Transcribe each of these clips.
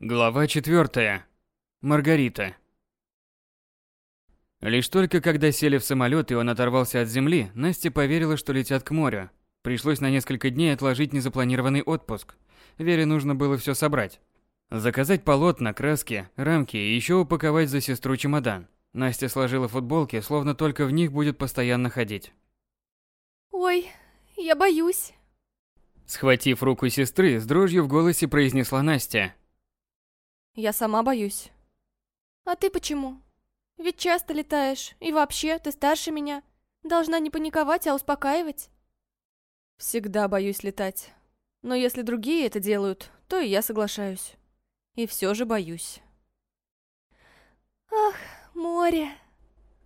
Глава 4. Маргарита. Лишь только когда сели в самолет и он оторвался от земли, Настя поверила, что летят к морю. Пришлось на несколько дней отложить незапланированный отпуск. Вере нужно было все собрать. Заказать полотна, краски, рамки и еще упаковать за сестру чемодан. Настя сложила футболки, словно только в них будет постоянно ходить. Ой, я боюсь. Схватив руку сестры, с дрожью в голосе произнесла Настя. Я сама боюсь. А ты почему? Ведь часто летаешь, и вообще, ты старше меня. Должна не паниковать, а успокаивать. Всегда боюсь летать. Но если другие это делают, то и я соглашаюсь. И все же боюсь. Ах, море.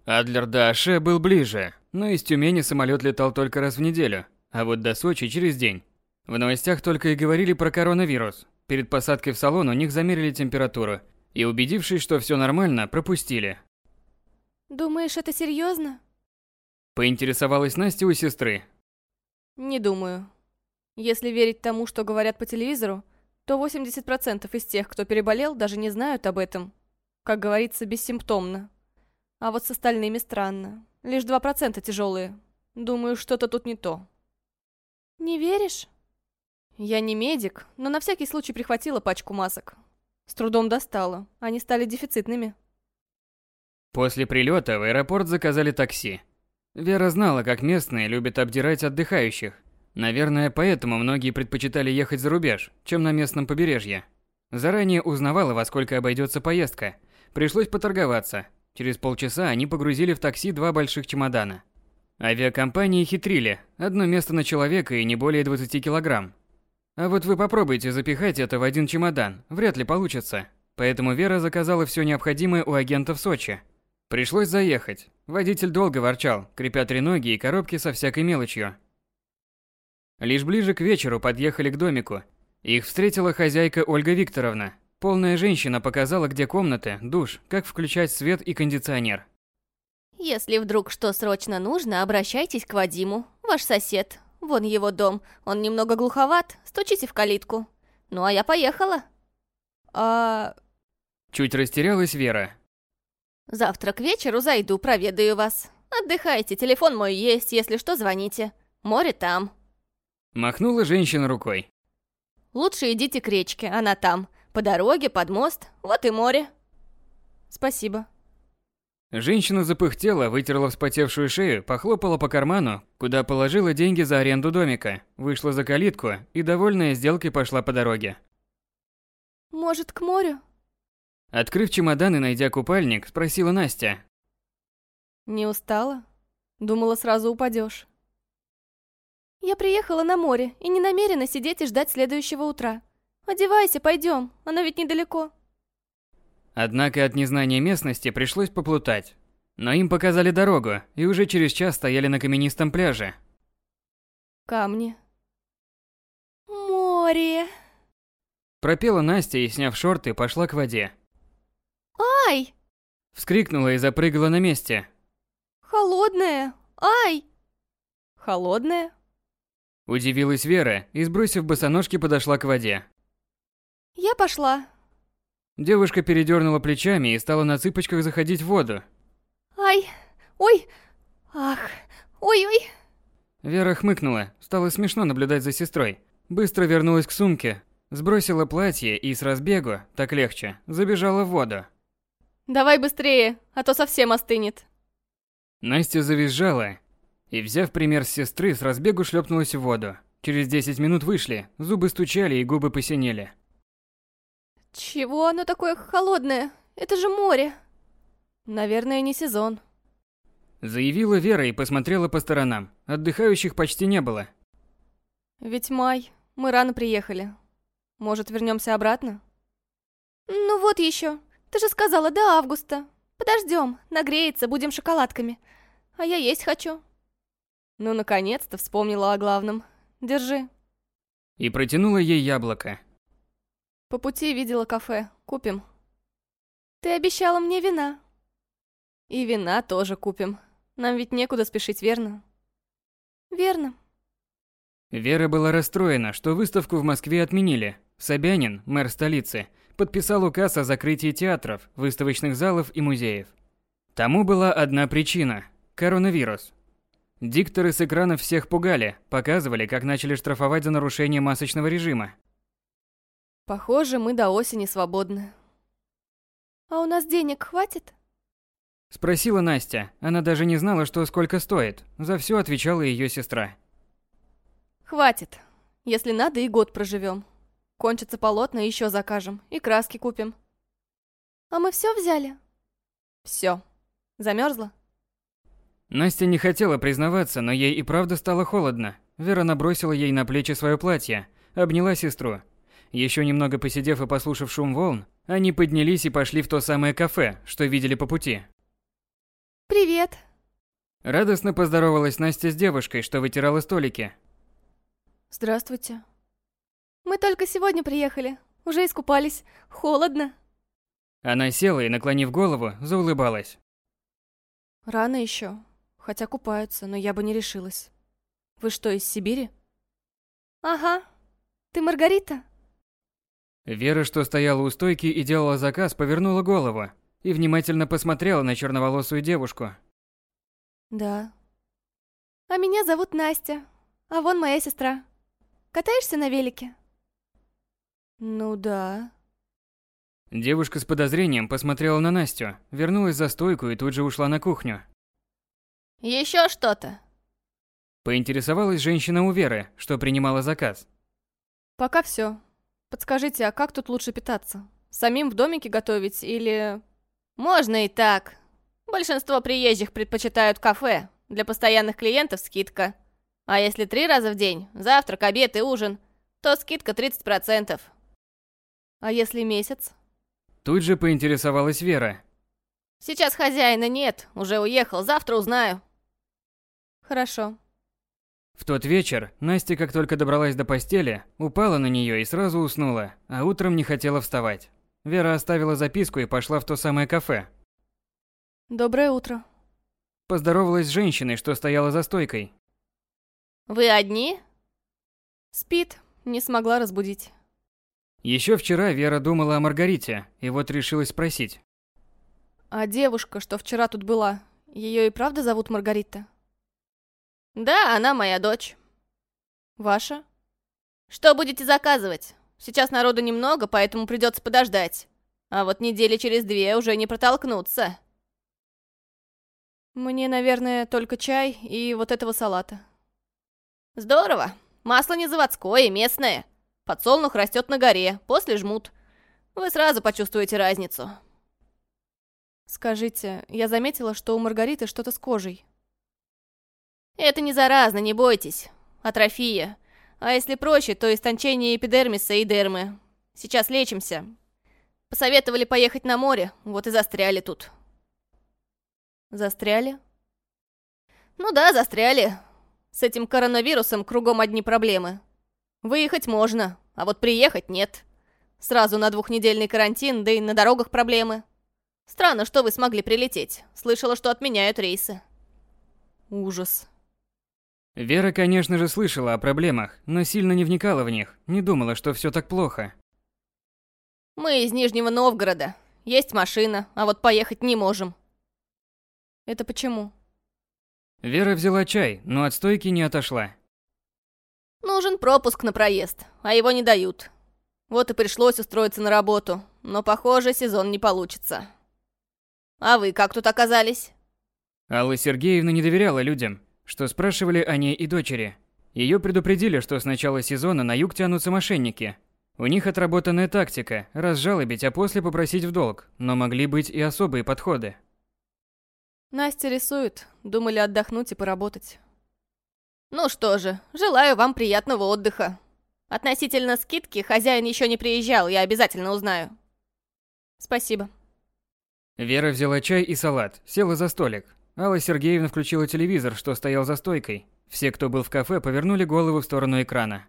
Адлер до Аше был ближе, но из Тюмени самолет летал только раз в неделю, а вот до Сочи через день. В новостях только и говорили про коронавирус. Перед посадкой в салон у них замерили температуру и, убедившись, что все нормально, пропустили. Думаешь, это серьезно? Поинтересовалась Настя у сестры. Не думаю. Если верить тому, что говорят по телевизору, то 80% из тех, кто переболел, даже не знают об этом. Как говорится, бессимптомно. А вот с остальными странно. Лишь 2% тяжелые. Думаю, что-то тут не то. Не веришь? Я не медик, но на всякий случай прихватила пачку масок. С трудом достала. Они стали дефицитными. После прилета в аэропорт заказали такси. Вера знала, как местные любят обдирать отдыхающих. Наверное, поэтому многие предпочитали ехать за рубеж, чем на местном побережье. Заранее узнавала, во сколько обойдется поездка. Пришлось поторговаться. Через полчаса они погрузили в такси два больших чемодана. Авиакомпании хитрили. Одно место на человека и не более 20 килограмм. А вот вы попробуйте запихать это в один чемодан, вряд ли получится. Поэтому Вера заказала все необходимое у агента в Сочи. Пришлось заехать. Водитель долго ворчал, крепя три ноги и коробки со всякой мелочью. Лишь ближе к вечеру подъехали к домику. Их встретила хозяйка Ольга Викторовна. Полная женщина показала, где комнаты, душ, как включать свет и кондиционер. Если вдруг что срочно нужно, обращайтесь к Вадиму, ваш сосед, Вон его дом. Он немного глуховат. Стучите в калитку. Ну, а я поехала. А... Чуть растерялась Вера. Завтра к вечеру зайду, проведаю вас. Отдыхайте, телефон мой есть, если что, звоните. Море там. Махнула женщина рукой. Лучше идите к речке, она там. По дороге, под мост, вот и море. Спасибо. Женщина запыхтела, вытерла вспотевшую шею, похлопала по карману, куда положила деньги за аренду домика, вышла за калитку и, довольная сделкой, пошла по дороге. «Может, к морю?» Открыв чемодан и найдя купальник, спросила Настя. «Не устала? Думала, сразу упадешь. «Я приехала на море и не намерена сидеть и ждать следующего утра. Одевайся, пойдем, оно ведь недалеко». Однако от незнания местности пришлось поплутать. Но им показали дорогу, и уже через час стояли на каменистом пляже. Камни. Море. Пропела Настя и, сняв шорты, пошла к воде. Ай! Вскрикнула и запрыгала на месте. Холодная! Ай! Холодная? Удивилась Вера и, сбросив босоножки, подошла к воде. Я пошла. Девушка передернула плечами и стала на цыпочках заходить в воду. Ай! Ой! Ах! Ой-ой! Вера хмыкнула. Стало смешно наблюдать за сестрой. Быстро вернулась к сумке, сбросила платье и с разбегу, так легче, забежала в воду. Давай быстрее, а то совсем остынет. Настя завизжала и, взяв пример с сестры, с разбегу шлепнулась в воду. Через 10 минут вышли, зубы стучали и губы посинели. Чего оно такое холодное? Это же море. Наверное, не сезон. Заявила Вера и посмотрела по сторонам. Отдыхающих почти не было. Ведь май. Мы рано приехали. Может, вернемся обратно? Ну вот еще. Ты же сказала до августа. Подождем, нагреется, будем шоколадками. А я есть хочу. Ну, наконец-то вспомнила о главном. Держи. И протянула ей яблоко. По пути видела кафе. Купим. Ты обещала мне вина. И вина тоже купим. Нам ведь некуда спешить, верно? Верно. Вера была расстроена, что выставку в Москве отменили. Собянин, мэр столицы, подписал указ о закрытии театров, выставочных залов и музеев. Тому была одна причина – коронавирус. Дикторы с экранов всех пугали, показывали, как начали штрафовать за нарушение масочного режима. Похоже, мы до осени свободны. А у нас денег хватит? Спросила Настя. Она даже не знала, что сколько стоит. За все отвечала ее сестра. Хватит. Если надо, и год проживем. Кончится полотна, еще закажем. И краски купим. А мы все взяли? Все. Замерзла? Настя не хотела признаваться, но ей и правда стало холодно. Вера набросила ей на плечи свое платье, обняла сестру. Еще немного посидев и послушав шум волн, они поднялись и пошли в то самое кафе, что видели по пути. «Привет!» Радостно поздоровалась Настя с девушкой, что вытирала столики. «Здравствуйте». «Мы только сегодня приехали. Уже искупались. Холодно». Она села и, наклонив голову, заулыбалась. «Рано еще. Хотя купаются, но я бы не решилась. Вы что, из Сибири?» «Ага. Ты Маргарита?» Вера, что стояла у стойки и делала заказ, повернула голову и внимательно посмотрела на черноволосую девушку. «Да». «А меня зовут Настя. А вон моя сестра. Катаешься на велике?» «Ну да». Девушка с подозрением посмотрела на Настю, вернулась за стойку и тут же ушла на кухню. Еще что-то?» Поинтересовалась женщина у Веры, что принимала заказ. «Пока все. Подскажите, а как тут лучше питаться? Самим в домике готовить или...» «Можно и так. Большинство приезжих предпочитают кафе. Для постоянных клиентов скидка. А если три раза в день, завтрак, обед и ужин, то скидка 30%. А если месяц? Тут же поинтересовалась Вера. Сейчас хозяина нет, уже уехал, завтра узнаю. Хорошо. В тот вечер Настя, как только добралась до постели, упала на нее и сразу уснула, а утром не хотела вставать. Вера оставила записку и пошла в то самое кафе. Доброе утро. Поздоровалась с женщиной, что стояла за стойкой. Вы одни? Спит, не смогла разбудить. Еще вчера Вера думала о Маргарите, и вот решилась спросить. А девушка, что вчера тут была, ее и правда зовут Маргарита? Да, она моя дочь. Ваша? Что будете заказывать? Сейчас народу немного, поэтому придется подождать. А вот недели через две уже не протолкнуться. Мне, наверное, только чай и вот этого салата. Здорово. Масло не заводское, местное. Подсолнух растет на горе, после жмут. Вы сразу почувствуете разницу. Скажите, я заметила, что у Маргариты что-то с кожей. Это не заразно, не бойтесь. Атрофия. А если проще, то истончение эпидермиса и дермы. Сейчас лечимся. Посоветовали поехать на море, вот и застряли тут. Застряли? Ну да, застряли. С этим коронавирусом кругом одни проблемы. Выехать можно, а вот приехать нет. Сразу на двухнедельный карантин, да и на дорогах проблемы. Странно, что вы смогли прилететь. Слышала, что отменяют рейсы. Ужас. Вера, конечно же, слышала о проблемах, но сильно не вникала в них, не думала, что все так плохо. Мы из Нижнего Новгорода. Есть машина, а вот поехать не можем. Это почему? Вера взяла чай, но от стойки не отошла. Нужен пропуск на проезд, а его не дают. Вот и пришлось устроиться на работу, но, похоже, сезон не получится. А вы как тут оказались? Алла Сергеевна не доверяла людям, что спрашивали о ней и дочери. Ее предупредили, что с начала сезона на юг тянутся мошенники. У них отработанная тактика – разжалобить, а после попросить в долг, но могли быть и особые подходы. Настя рисует, думали отдохнуть и поработать. Ну что же, желаю вам приятного отдыха. Относительно скидки хозяин еще не приезжал, я обязательно узнаю. Спасибо. Вера взяла чай и салат, села за столик. Алла Сергеевна включила телевизор, что стоял за стойкой. Все, кто был в кафе, повернули голову в сторону экрана.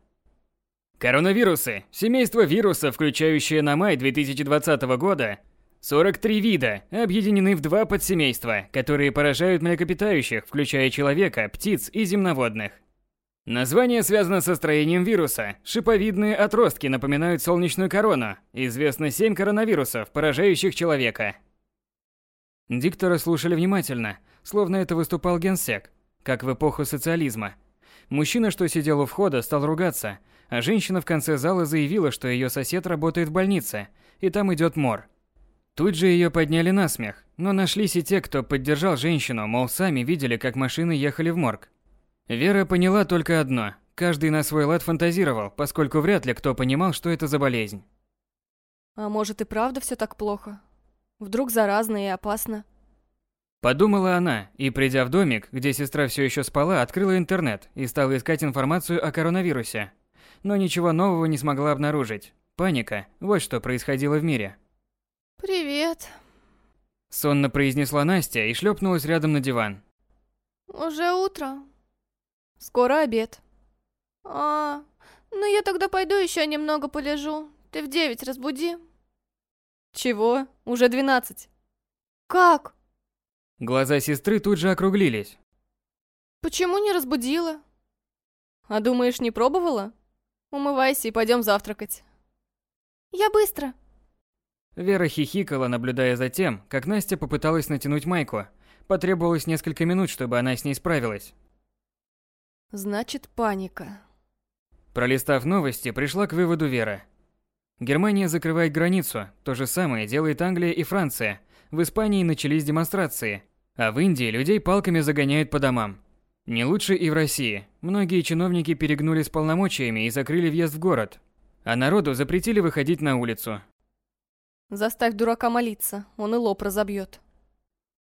Коронавирусы. Семейство вирусов, включающее на май 2020 года 43 вида, объединены в два подсемейства, которые поражают млекопитающих, включая человека, птиц и земноводных. Название связано со строением вируса. Шиповидные отростки напоминают солнечную корону. Известно семь коронавирусов, поражающих человека. Диктора слушали внимательно, словно это выступал генсек, как в эпоху социализма. Мужчина, что сидел у входа, стал ругаться, а женщина в конце зала заявила, что ее сосед работает в больнице, и там идет мор. Тут же ее подняли на смех, но нашлись и те, кто поддержал женщину, мол, сами видели, как машины ехали в морг. Вера поняла только одно. Каждый на свой лад фантазировал, поскольку вряд ли кто понимал, что это за болезнь. А может и правда все так плохо? Вдруг заразно и опасно? Подумала она, и придя в домик, где сестра все еще спала, открыла интернет и стала искать информацию о коронавирусе. Но ничего нового не смогла обнаружить. Паника – вот что происходило в мире. «Привет». Сонно произнесла Настя и шлепнулась рядом на диван. «Уже утро?» Скоро обед. А, ну я тогда пойду еще немного полежу. Ты в девять разбуди. Чего? Уже двенадцать. Как? Глаза сестры тут же округлились. Почему не разбудила? А думаешь, не пробовала? Умывайся и пойдем завтракать. Я быстро. Вера хихикала, наблюдая за тем, как Настя попыталась натянуть майку. Потребовалось несколько минут, чтобы она с ней справилась. Значит, паника. Пролистав новости, пришла к выводу Вера. Германия закрывает границу, то же самое делает Англия и Франция. В Испании начались демонстрации, а в Индии людей палками загоняют по домам. Не лучше и в России. Многие чиновники перегнули с полномочиями и закрыли въезд в город, а народу запретили выходить на улицу. Заставь дурака молиться, он и лоб разобьет.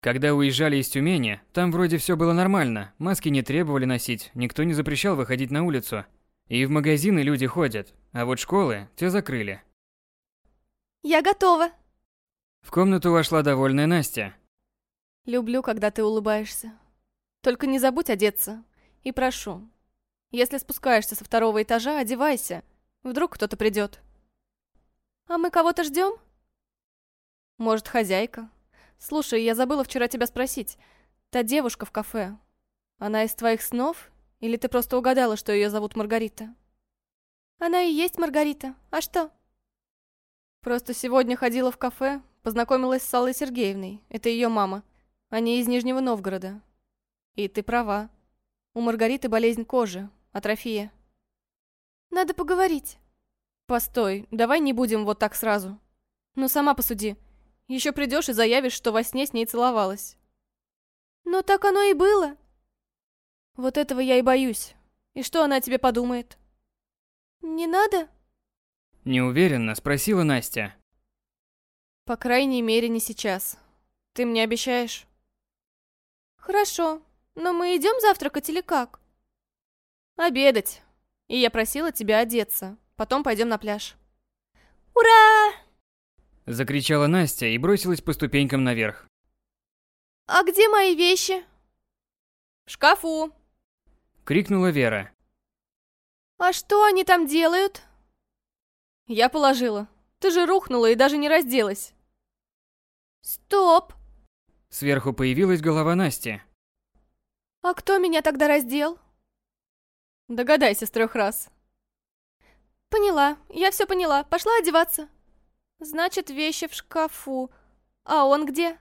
Когда уезжали из Тюмени, там вроде все было нормально, маски не требовали носить, никто не запрещал выходить на улицу. И в магазины люди ходят, а вот школы те закрыли. Я готова. В комнату вошла довольная Настя. Люблю, когда ты улыбаешься. Только не забудь одеться. И прошу, если спускаешься со второго этажа, одевайся. Вдруг кто-то придет. А мы кого-то ждем? Может, хозяйка? Слушай, я забыла вчера тебя спросить. Та девушка в кафе, она из твоих снов? Или ты просто угадала, что ее зовут Маргарита? Она и есть Маргарита. А что? Просто сегодня ходила в кафе, познакомилась с Аллой Сергеевной. Это ее мама. Они из Нижнего Новгорода. И ты права. У Маргариты болезнь кожи, атрофия. Надо поговорить. Постой, давай не будем вот так сразу. Ну сама посуди. Еще придешь и заявишь, что во сне с ней целовалась. Но так оно и было. Вот этого я и боюсь. И что она о тебе подумает? Не надо? Неуверенно спросила Настя. По крайней мере, не сейчас. Ты мне обещаешь? Хорошо. Но мы идем завтракать или как? Обедать. И я просила тебя одеться. Потом пойдем на пляж. Ура! Закричала Настя и бросилась по ступенькам наверх. «А где мои вещи?» «В шкафу!» Крикнула Вера. «А что они там делают?» «Я положила. Ты же рухнула и даже не разделась». «Стоп!» Сверху появилась голова Насти. «А кто меня тогда раздел?» «Догадайся с трех раз». «Поняла. Я все поняла. Пошла одеваться». Значит, вещи в шкафу. А он где?